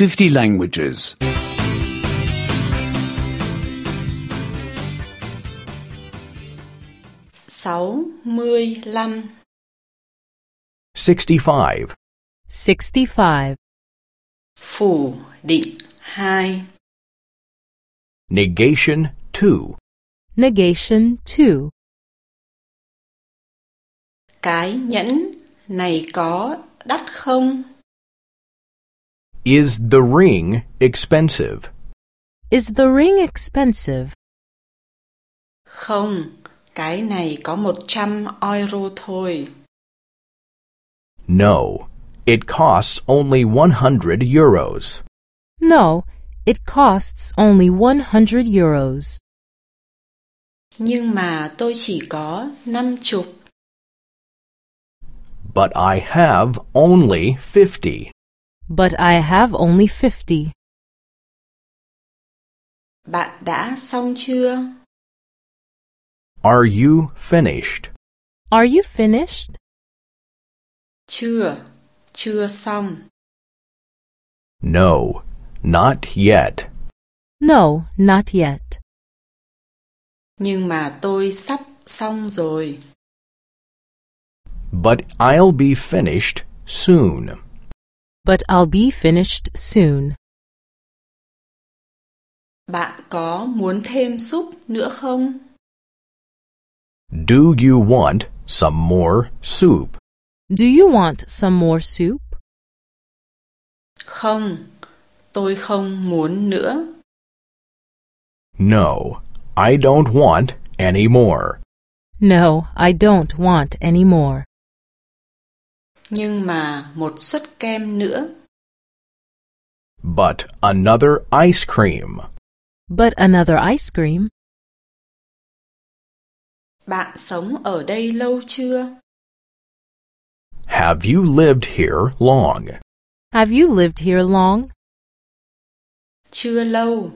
50 languages. 65 65. 65. phủ định 2 Negation 2. Negation 2. cái nhẫn này có đắt không Is the ring expensive? Is the ring expensive? không cái này có 100 euro thôi No. It costs only 100 euros. No, it costs only 100 euros. nhưng mà tôi chỉ có 50 But I have only 50. But I have only 50. bạn đã xong chưa Are you finished? Are you finished? chưa chưa xong No, not yet. No, not yet. nhưng mà tôi sắp xong rồi But I'll be finished soon. But I'll be finished soon. bạn có muốn thêm súp nữa không Do you want some more soup? Do you want some more soup? không tôi không muốn nữa No, I don't want any more. No, I don't want any more. Nhưng mà một suất kem nữa But another ice cream. But another ice cream. bạn sống ở đây lâu chưa Have you lived here long? Have you lived here long? chưa lâu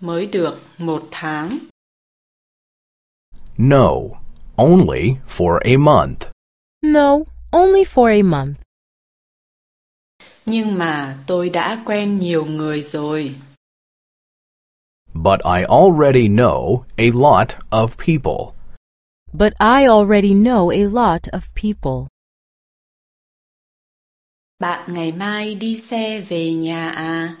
mới được một tháng No, only for a month. No, only for a month. nhưng mà tôi đã quen nhiều người rồi But I already know a lot of people. But I already know a lot of people. bạn ngày mai đi xe về nhà à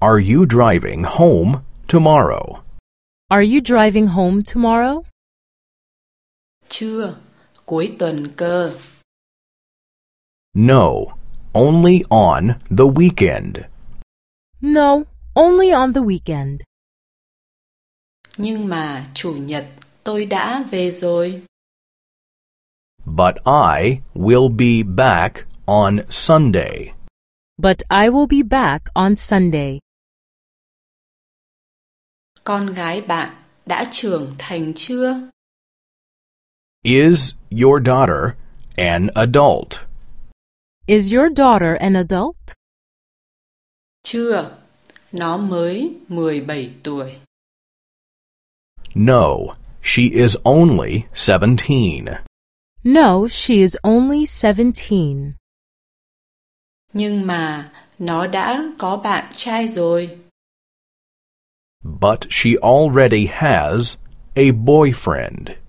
Are you driving home tomorrow? Are you driving home tomorrow? chưa cuối tuần cơ No, only on the weekend. No, only on the weekend. nhưng mà chủ nhật tôi đã về rồi But I will be back on Sunday. But I will be back on Sunday. con gái bạn đã trưởng thành chưa Is your daughter an adult? Is your daughter an adult? chưa nó mới 17 tuổi No, she is only 17. No, she is only 17. nhưng mà nó đã có bạn trai rồi But she already has a boyfriend.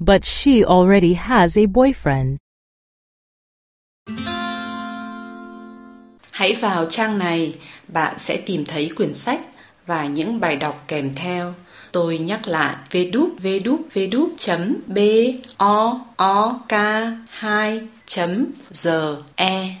But she already has a boyfriend. hãy vào trang này, bạn sẽ tìm thấy quyển sách và những bài đọc kèm theo tôi nhắc lại www.book2.ge